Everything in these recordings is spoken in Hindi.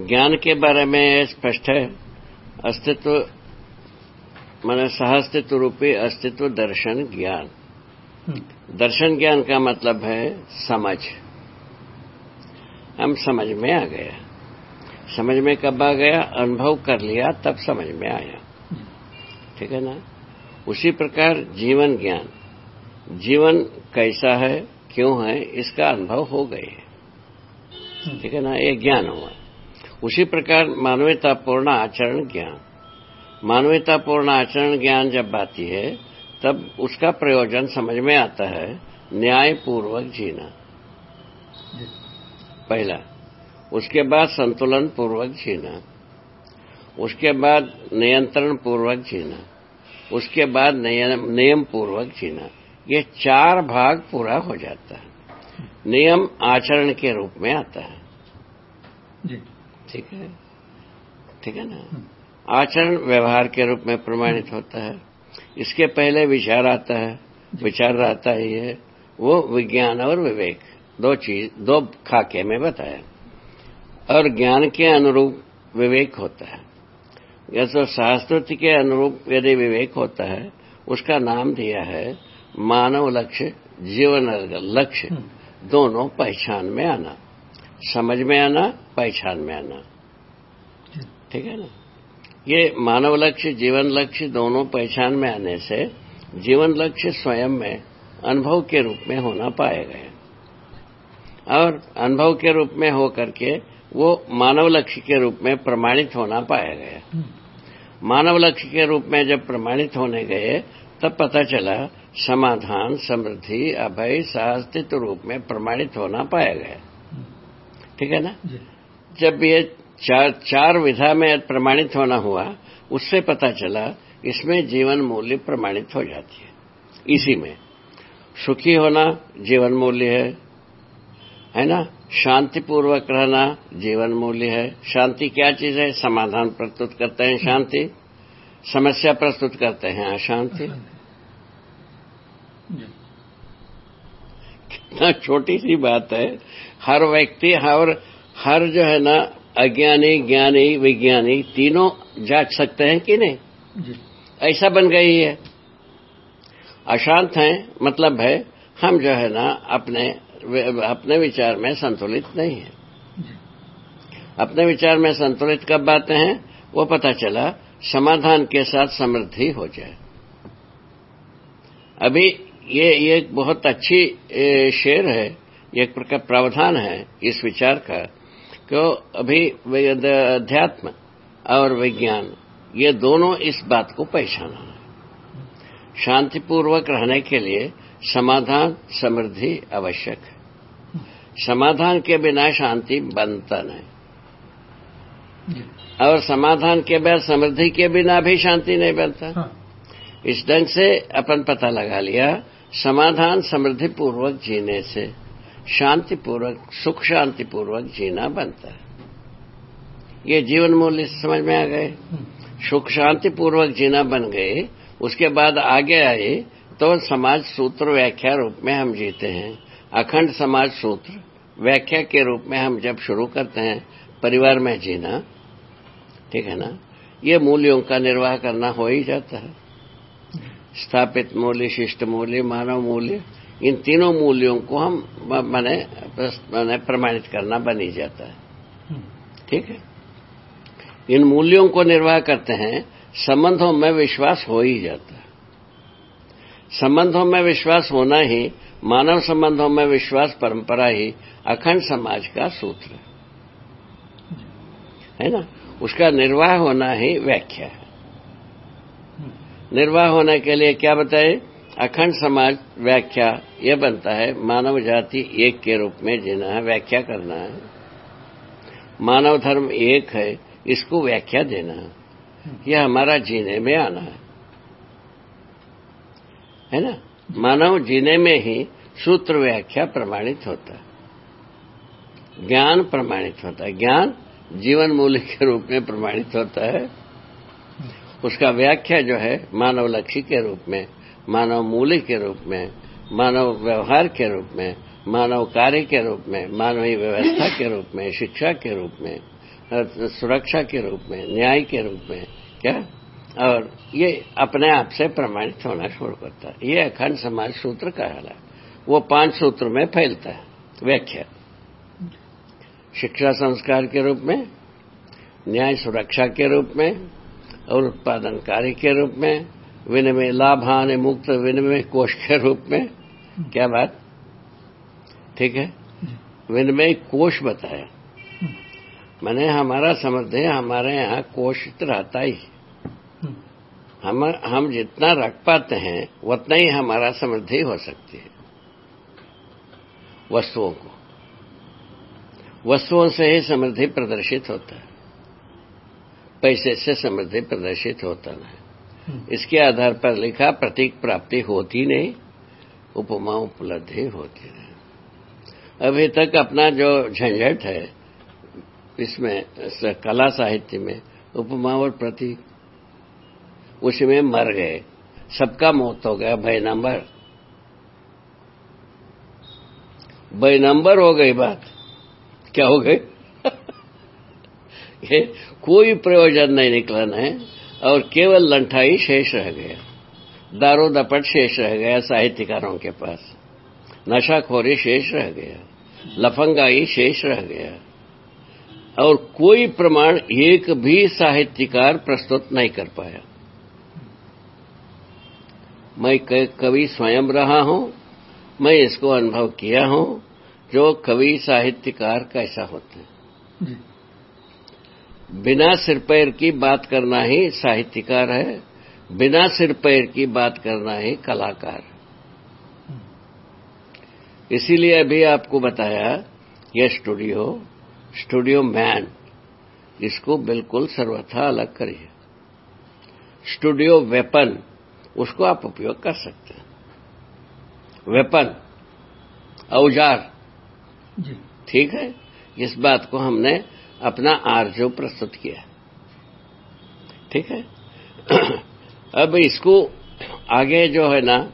ज्ञान के बारे में यह स्पष्ट है। अस्तित्व मैंने सहअस्तित्व रूपी अस्तित्व दर्शन ज्ञान। दर्शन ज्ञान का मतलब है समझ। हम समझ में आ गया समझ में कब आ गया? अनुभव कर लिया तब समझ में आया। ठीक है ना? उसी प्रकार जीवन ज्ञान। जीवन कैसा है क्यों है इसका अनुभव हो गए ठीक है ना? ये ज्ञान हुआ। उसी प्रकार मानवीयतापूर्ण आचरण ज्ञान। मानवीयतापूर्ण आचरण ज्ञान जब आती है, तब उसका प्रयोजन समझ में आता है, न्यायपूर्वक जीना। पहला, उसके बाद संतुलन पूर्वक जीना। उसके बाद नियंत्रण पूर्वक जीना। उसके बाद नियम पूर्वक जीना। ये चार भाग पूरा हो जाता है। नियम आचरण के रूप में आता है। ठीक है। ठीक है ना? आचरण व्यवहार के रूप में प्रमाणित होता है। इसके पहले विचार आता है। विचार आता है वो विज्ञान और विवेक। दो चीज़ दो खाके में बताया। और ज्ञान के अनुरूप विवेक होता है। जैसे शास्त्र के अनुरूप यदि विवेक होता है उसका नाम दिया है मानव लक्ष्य जीवन लक्ष्य। दोनों पहचान में आना। समझ में आना पहचान में आना। ठीक है ना? ये मानव लक्ष्य जीवन लक्ष्य दोनों पहचान में आने से जीवन लक्ष्य स्वयं में अनुभव के रूप में होना पाएगा। और अनुभव के रूप में हो करके वो मानव लक्ष्य के रूप में प्रमाणित होना पाया गया मानव लक्ष्य के रूप में जब प्रमाणित होने गए तब पता चला समाधान समृद्धि अभय साहस्तित्व रूप में प्रमाणित होना पाया गया ठीक है ना? जब ये चार चार विधा में प्रमाणित होना हुआ उससे पता चला इसमें जीवन मूल्य प्रमाणित हो जाती है इसी में। सुखी होना जीवन मूल्य है है ना? शांतिपूर्वक रहना जीवन मूल्य है। शांति क्या चीज़ है? समाधान प्रस्तुत करते हैं शांति। समस्या प्रस्तुत करते हैं अशांति। कितना छोटी सी बात है। हर व्यक्ति हर हर जो है ना अज्ञानी ज्ञानी विज्ञानी तीनों जाँच सकते हैं कि नहीं? ऐसा बन गई है। अशांत है मतलब है हम जो है ना अपने अपने विचार में संतुलित नहीं है। अपने विचार में संतुलित कब बातें हैं? वो पता चला समाधान के साथ समृद्धि हो जाए। अभी ये ये बहुत अच्छी शेर है एक प्रकार प्रावधान है इस विचार का क्यों अभी अध्यात्म और विज्ञान ये दोनों इस बात को पहचाना है। शांतिपूर्वक रहने के लिए समाधान समृद्धि आवश्यक है। समाधान के बिना शांति बनता नहीं। और समाधान के बाद समृद्धि के बिना भी शांति नहीं बनता। हाँ। इस ढंग से अपन पता लगा लिया समाधान समृद्धि पूर्वक जीने से शांतिपूर्वक सुख शांतिपूर्वक जीना बनता है। ये जीवन मूल्य समझ में आ गए? सुख शांतिपूर्वक जीना बन गए, उसके बाद आगे आए तो समाज सूत्र व्याख्या रूप में हम जीते हैं। अखंड समाज सूत्र व्याख्या के रूप में हम जब शुरू करते हैं, परिवार में जीना, ठीक है ना? ये मूल्यों का निर्वाह करना हो ही जाता है। स्थापित मूल्य शिष्ट मूल्य मानव मूल्य इन तीनों मूल्यों को हम मैंने मैंने प्रमाणित करना बनी जाता है। ठीक है? इन मूल्यों को निर्वाह करते हैं संबंधों में विश्वास हो ही जाता है। संबंधों में विश्वास होना ही मानव संबंधों में विश्वास परंपरा ही अखंड समाज का सूत्र है। है ना? उसका निर्वाह होना ही व्याख्या है। निर्वाह होने के लिए क्या बताए? अखंड समाज व्याख्या यह बनता है, मानव जाति एक के रूप में जीना है, व्याख्या करना है। मानव धर्म एक है, इसको व्याख्या देना है। यह हमारा जीने में आना है। है ना? मानव जीने में ही सूत्र व्याख्या प्रमाणित होता है। ज्ञान प्रमाणित होता है। ज्ञान जीवन मूल्य के रूप में प्रमाणित होता है। उसका व्याख्या जो है मानव लक्ष्य के रूप में मानव मूल्य के रूप में मानव व्यवहार के रूप में मानव कार्य के रूप में मानवीय व्यवस्था के रूप में शिक्षा के रूप में सुरक्षा के रूप में न्याय के रूप में क्या और ये अपने आप से प्रमाणित होना शुरू करता है ये अखंड समाज सूत्र कहला वो पाँच सूत्र में फैलता है व्याख्या शिक्षा संस्कार के रूप में न्याय सुरक्षा के रूप में और उत्पादन कार्य के रूप में, विनिमय लाभ हानि मुक्त विनिमय कोष के रूप में। क्या बात? ठीक है? विनिमय कोष बताया। मैंने हमारा समझते हमारे यहाँ कोशित रहता ही। हम हम जितना रख पाते हैं, उतना ही हमारा समृद्धि हो सकती है। वस्तुओं को। वस्तुओं से ही समृद्धि प्रदर्शित होता है। पैसे से समृद्धि प्रदर्शित होता है। इसके आधार पर लिखा प्रतीक प्राप्ति होती नहीं उपमा उपलब्धि होती नहीं अभी तक अपना जो झंझट है इसमें कला साहित्य में उपमा और प्रतीक उसमें मर गए। सबका मौत हो गया भाई नंबर। भाई नंबर हो गई बात। क्या हो गई? कोई प्रयोजन नहीं निकला है, और केवल लंठाई शेष रह गया। दारो दपट शेष रह गया साहित्यकारों के पास। नशाखोरी शेष रह गया, लफंगाई शेष रह गया, और कोई प्रमाण एक भी साहित्यकार प्रस्तुत नहीं कर पाया। मैं कवि स्वयं रहा हूँ, मैं इसको अनुभव किया हूँ, जो कवि साहित्यकार कैसा होते हैं। बिना सिर पैर की बात करना ही साहित्यकार है बिना सिर पैर की बात करना ही कलाकार। इसीलिए अभी आपको बताया यह स्टूडियो स्टूडियो मैन इसको बिल्कुल सर्वथा अलग करिए। स्टूडियो वेपन उसको आप उपयोग कर सकते हैं। वेपन औज़ार ठीक है? इस बात को हमने अपना आर्जो प्रस्तुत किया। ठीक है? अब इसको आगे जो है ना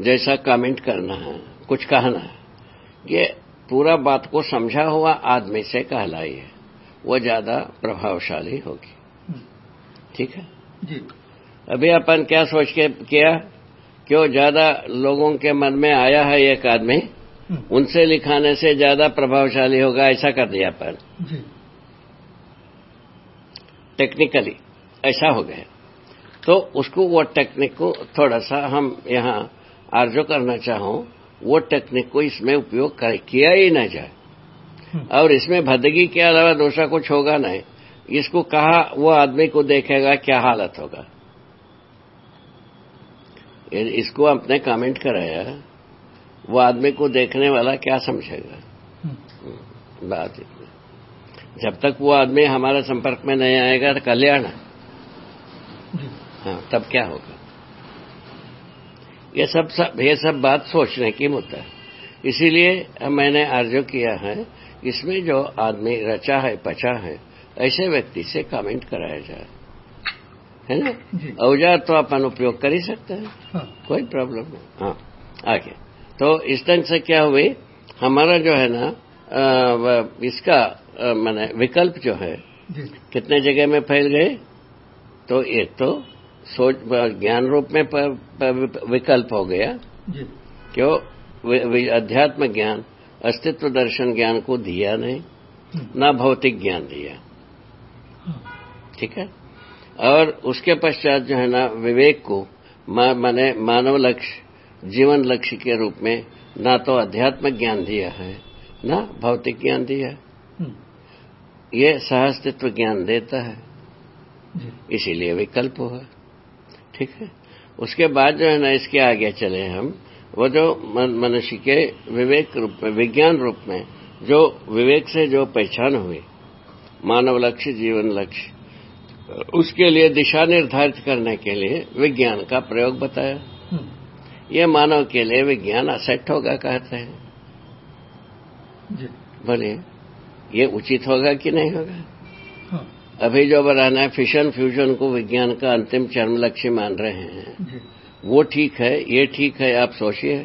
जैसा कमेंट करना है कुछ कहना है। ये पूरा बात को समझा हुआ आदमी से कहलाई है। वो ज़्यादा प्रभावशाली होगी। ठीक है? जी। अभी अपन क्या सोच के किया? क्यों ज़्यादा लोगों के मन में आया है एक आदमी? उनसे लिखाने से ज़्यादा प्रभावशाली होगा ऐसा कर दिया पर। टेक्निकली ऐसा हो गया। तो उसको वो टेक्निक को थोड़ा सा हम यहाँ आर्जो करना चाहूँ वो टेक्निक को इसमें उपयोग किया ही ना जाए। हम्म। और इसमें भदगी के अलावा दूसरा कुछ होगा नहीं। इसको कहा वो आदमी को देखेगा क्या हालत होगा। इसको आपने कमेंट कराया। वो आदमी को देखने वाला क्या समझेगा। बात जब तक वो आदमी हमारे संपर्क में नहीं आएगा तो कल्याण है। हाँ तब क्या होगा? ये सब सब ये सब बात सोचने की मुद्दा है। इसीलिए मैंने आर्जो किया है इसमें जो आदमी रचा है पचा है ऐसे व्यक्ति से कमेंट कराया जाए। है ना? औज़ार तो अपन उपयोग कर ही सकते हैं। हाँ। कोई प्रॉब्लम नहीं। हाँ आगे। तो इस ढंग से क्या हुई? हमारा जो है ना इसका मैंने विकल्प जो है कितने जगह में फैल गए? तो एक तो सोच ज्ञान रूप में विकल्प हो गया। क्यों? अध्यात्म ज्ञान अस्तित्व दर्शन ज्ञान को दिया नहीं। न भौतिक ज्ञान दिया। हाँ। ठीक है? और उसके पश्चात जो है ना विवेक को माने मानव लक्ष्य जीवन लक्ष्य के रूप में ना तो अध्यात्म ज्ञान दिया है ना भौतिक ज्ञान दिया हम्म। ये सहअस्तित्व ज्ञान देता है। इसीलिए विकल्प हुआ। ठीक है? उसके बाद जो है ना इसके आगे चले हम। वो जो मनुष्य के विवेक रूप में विज्ञान रूप में जो विवेक से जो पहचान हुई मानव लक्ष्य जीवन लक्ष्य उसके लिए दिशा निर्धारित करने के लिए विज्ञान का प्रयोग बताया। हम्म। ये मानव के लिए विज्ञान असेट होगा कहते हैं। बोलिए ये उचित होगा कि नहीं होगा? हाँ। अभी जो बनाना है फिशन फ्यूजन को विज्ञान का अंतिम चरम लक्ष्य मान रहे हैं। वो ठीक है ये ठीक है आप सोचिए।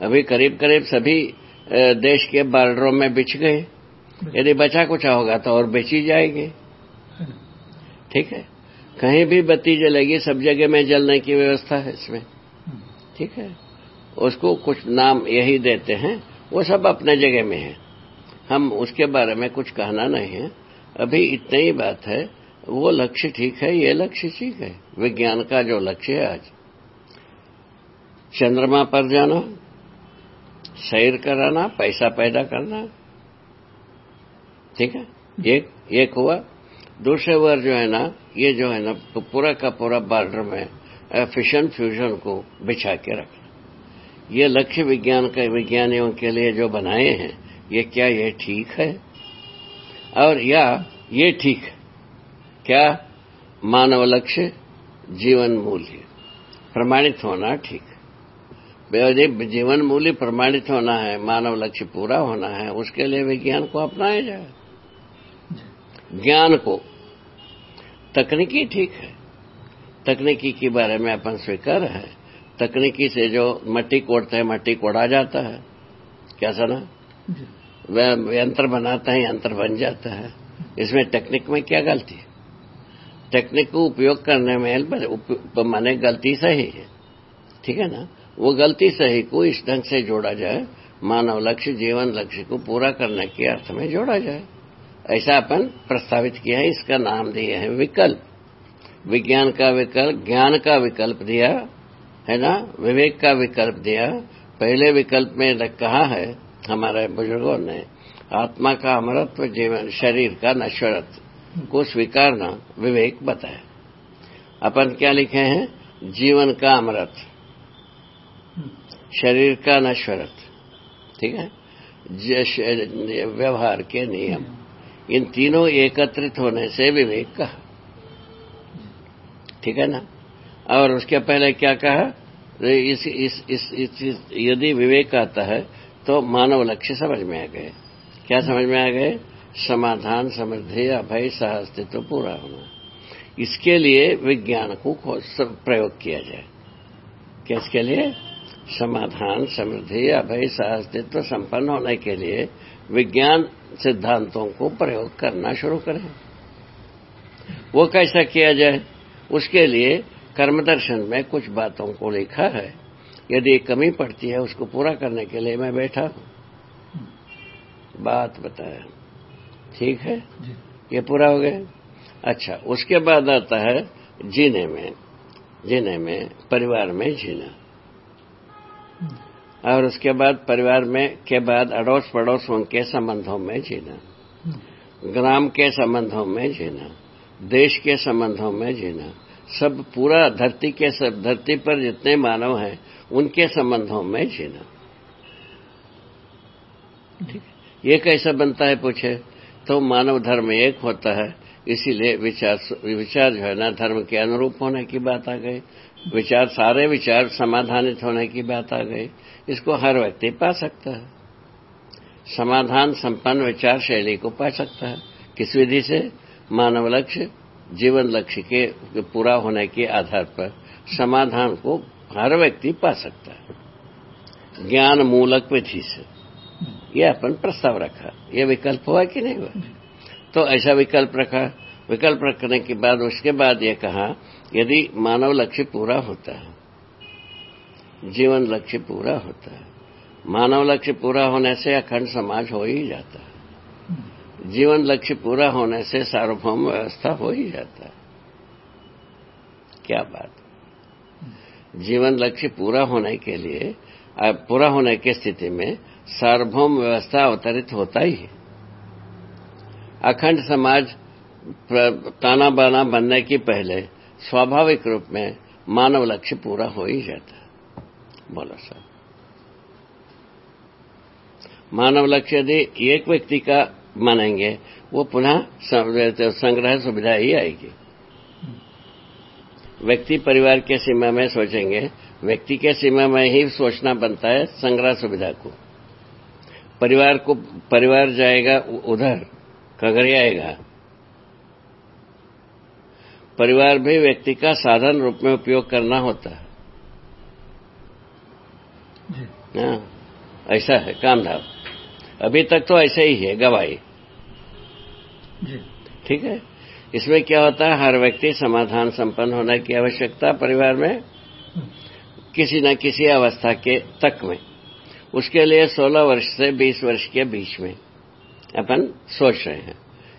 अभी करीब करीब सभी देश के बार्डरों में बिछ गए। यदि बचा कुछ होगा तो और बेची जाएगी। ठीक है? कहीं भी बत्ती जलेगी सब जगह में जलने की व्यवस्था है इसमें। ठीक है? उसको कुछ नाम यही देते हैं, वो सब अपने जगह में है। हम उसके बारे में कुछ कहना नहीं है। अभी इतनी ही बात है, वो लक्ष्य ठीक है, ये लक्ष्य ठीक है। विज्ञान का जो लक्ष्य है आज। चंद्रमा पर जाना, सैर कराना, पैसा पैदा करना। ठीक है? एक एक हुआ दूसरे बार जो है ना, ये जो है ना, पूरा का पूरा बॉर्डर में फिशन फ्यूजन को बिछा के रखना। ये लक्ष्य विज्ञान के, विज्ञानियों के लिए जो बनाए हैं, ये क्या ये ठीक है? और या ये ठीक है? क्या मानव लक्ष्य, जीवन मूल्य, प्रमाणित होना ठीक जीवन मूल्य प्रमाणित होना है, मानव लक्ष्य पूरा होना है, उसके लिए विज्ञान को अपनाया जाए। ज्ञान को। तकनीकी ठीक है। तकनीकी के बारे में अपन स्वीकार है। तकनीकी से जो मट्टी कोड़ते हैं मट्टी कोड़ा जाता है। क्या सुना? यंत्र बनाता है यंत्र बन जाता है। इसमें टेक्निक में क्या गलती है? टेक्निक को उपयोग करने में माने गलती सही है। ठीक है ना? वो गलती सही को इस ढंग से जोड़ा जाए। मानव लक्ष्य जीवन लक्ष्य को पूरा करने के अर्थ में जोड़ा जाए। ऐसा अपन प्रस्तावित किया है, इसका नाम दिया है विकल्प। विज्ञान का विकल्प, ज्ञान का विकल्प दिया, है ना? विवेक का विकल्प दिया। पहले विकल्प में कहा है हमारे बुज़ुर्गों ने, आत्मा का अमरत्व, जीवन, शरीर का नश्वरत्व। को स्वीकारना विवेक बताया अपन क्या लिखे हैं? जीवन का अमरत्व। शरीर का नश्वरत्व। ठीक है? व्यवहार के नियम। इन तीनों एकत्रित होने से विवेक कहा। ठीक है ना? और उसके पहले क्या कहा? इस, इस, इस, इस, इस यदि विवेक आता है तो मानव लक्ष्य समझ में आ गए। क्या समझ में आ गए? समाधान समृद्धि अभय सहअस्तित्व पूरा होना। इसके लिए विज्ञान को प्रयोग किया जाए। क्या इसके लिए? समाधान समृद्धि अभय सहअस्तित्व संपन्न होने के लिए विज्ञान सिद्धांतों को प्रयोग करना शुरू करें। वो कैसा किया जाए? उसके लिए कर्मदर्शन में कुछ बातों को लिखा है। यदि कमी पड़ती है उसको पूरा करने के लिए मैं बैठा हूँ। बात बताया ठीक है? ये पूरा हो गया? अच्छा उसके बाद आता है जीने में। जीने में परिवार में जीना। और उसके बाद परिवार में के बाद अड़ोस पड़ोसों के संबंधों में जीना। ग्राम के संबंधों में जीना। देश के संबंधों में जीना। सब पूरा धरती के सब धरती पर जितने मानव हैं उनके संबंधों में जीना। ये कैसा बनता है पूछे? तो मानव धर्म एक होता है। इसीलिए विचार विचार जो है ना, धर्म के अनुरूप होने की बात आ गई। विचार, सारे विचार समाधानित होने की बात आ गई। इसको हर व्यक्ति पा सकता है। समाधान संपन्न विचार शैली को पा सकता है। किस विधि से? मानव लक्ष्य, जीवन लक्ष्य के पूरा होने के आधार पर समाधान को हर व्यक्ति पा सकता है। ज्ञान मूलक विधि से। यह अपन प्रस्ताव रखा। यह विकल्प हुआ कि नहीं हुआ? तो ऐसा विकल्प रखा। विकल्प रखने के बाद, उसके बाद यह कहा, यदि मानव लक्ष्य पूरा होता है, जीवन लक्ष्य पूरा होता है, मानव लक्ष्य पूरा होने से अखंड समाज हो ही जाता है। जीवन लक्ष्य पूरा होने से सार्वभौम व्यवस्था हो ही जाता है। क्या बात? जीवन लक्ष्य पूरा होने के लिए, पूरा होने की स्थिति में सार्वभौम व्यवस्था अवतरित होता ही है। अखंड समाज ताना बाना बनने के पहले स्वाभाविक रूप में मानव लक्ष्य पूरा हो ही जाता बोलो सर। मानव लक्ष्य यदि एक व्यक्ति का मानेंगे, वो पुनः संग्रह सुविधा ही आएगी। व्यक्ति परिवार के सीमा में सोचेंगे, व्यक्ति के सीमा में ही सोचना बनता है संग्रह सुविधा को। परिवार को, परिवार जाएगा उधर। खगड़िया आएगा। परिवार भी व्यक्ति का साधन रूप में उपयोग करना होता है। ऐसा है कामधाम अभी तक तो ऐसा ही है गवाही। ठीक है? इसमें क्या होता है हर व्यक्ति समाधान संपन्न होने की आवश्यकता परिवार में किसी न किसी अवस्था के तक में। उसके लिए 16 वर्ष से 20 वर्ष के बीच में। अपन सोच रहे हैं।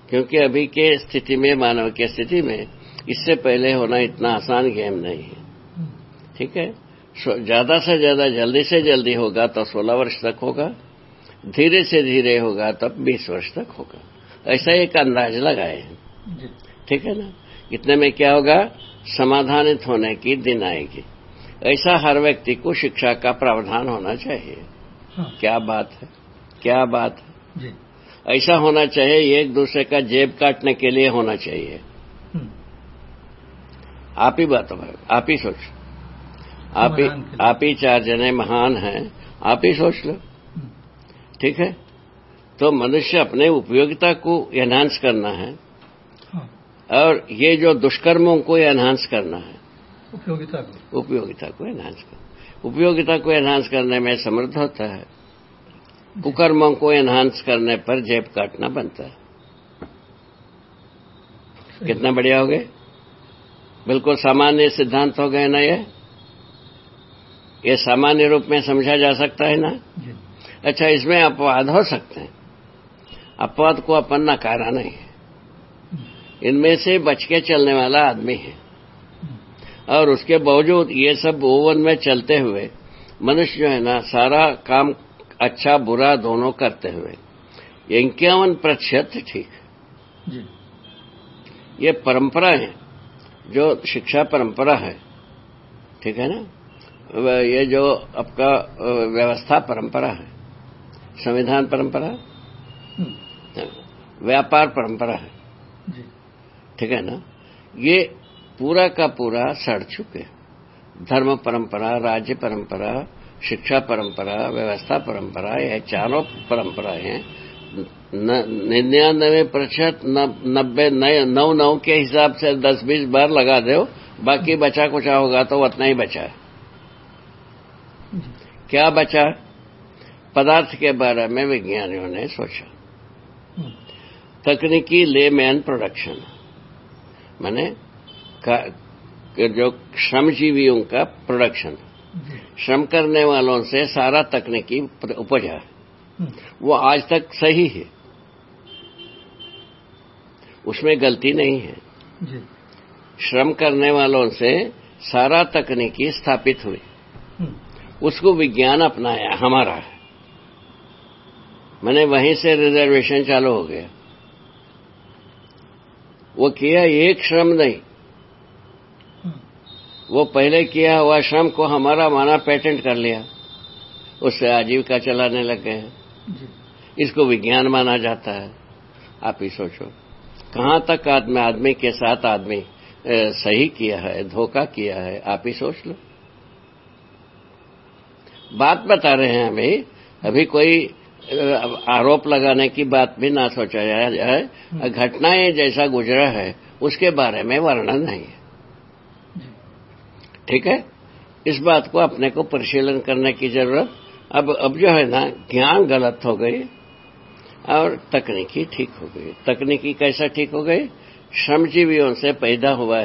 क्योंकि अभी के स्थिति में मानव की स्थिति में इससे पहले होना इतना आसान गेम नहीं है। ठीक है? ज़्यादा से ज़्यादा जल्दी से जल्दी होगा तो 16 वर्ष तक होगा। धीरे से धीरे होगा तब 20 वर्ष तक होगा। ऐसा एक अंदाज लगाए हैं। ठीक है ना? इतने में क्या होगा? समाधानित होने की दिन आएगी। ऐसा हर व्यक्ति को शिक्षा का प्रावधान होना चाहिए। हाँ। क्या बात है? क्या बात है? जी। ऐसा होना चाहिए एक दूसरे का जेब काटने के लिए होना चाहिए। हम्म, आप ही बात है आप ही सोच। आप ही। आप ही चार जने महान हैं आप ही सोच लो। हम्म, ठीक है? तो मनुष्य अपने उपयोगिता को एनहांस करना है हाँ। और ये जो दुष्कर्मों को एनहांस करना है उपयोगिता को। उपयोगिता को एनहांस करना उपयोगिता को एनहांस करने में समर्थ होता है। कुकर्मों को एनहांस करने पर जेब काटना बनता है। कितना बढ़िया हो गए? बिल्कुल सामान्य सिद्धांत हो गए ना ये? ये सामान्य रूप में समझा जा सकता है ना? अच्छा इसमें अपवाद हो सकते हैं। अपवाद को अपन नकारा नहीं है। इनमें से बच के चलने वाला आदमी है। और उसके बावजूद ये सब ओवन में चलते हुए मनुष्य जो है ना सारा काम अच्छा बुरा दोनों करते हुए। इक्यावन प्रतिशत ठीक। जी। ये परंपरा है जो शिक्षा परंपरा है ठीक है ना? ये जो आपका व्यवस्था परंपरा है संविधान परंपरा हम्म, व्यापार परंपरा है ठीक है ना? ये पूरा का पूरा सड़ चुके धर्म परंपरा राज्य परंपरा शिक्षा परंपरा, व्यवस्था परंपरा यह चारों परंपराएँ हैं। निन्यानवे प्रतिशत नब्बे नौ नौ के हिसाब से दस, बीस बार लगा दो, बाकी बचा कुचा होगा तो उतना ही बचा। क्या बचा? पदार्थ के बारे में विज्ञानियों ने सोचा। तकनीकी ले मैन प्रोडक्शन माने जो श्रमजीवियों का प्रोडक्शन। श्रम करने वालों से सारा तकनीकी उपज है वो आज तक सही है। उसमें गलती नहीं है। जी। श्रम करने वालों से सारा तकनीकी स्थापित हुई। हम्म, उसको विज्ञान अपनाया हमारा है। मैंने वहीं से रिजर्वेशन चालू हो गया। वो किया एक श्रम नहीं वो पहले किया हुआ श्रम को हमारा माना पेटेंट कर लिया। उससे आजीविका चलाने लग गए। हैं इसको विज्ञान माना जाता है। आप ही सोचो। कहाँ तक आदमी आदमी के साथ आदमी सही किया है धोखा किया है आप ही सोच लो। बात बता रहे हैं अभी। अभी कोई आरोप लगाने की बात भी ना सोचा जाए। घटनाएँ जैसा गुजरा है उसके बारे में वर्णन नहीं है। ठीक है? इस बात को अपने को परिशीलन करने की ज़रूरत। अब अब जो है ना, ज्ञान गलत हो गई और तकनीकी ठीक हो गई। तकनीकी कैसा ठीक हो गई? श्रमजीवियों से पैदा हुआ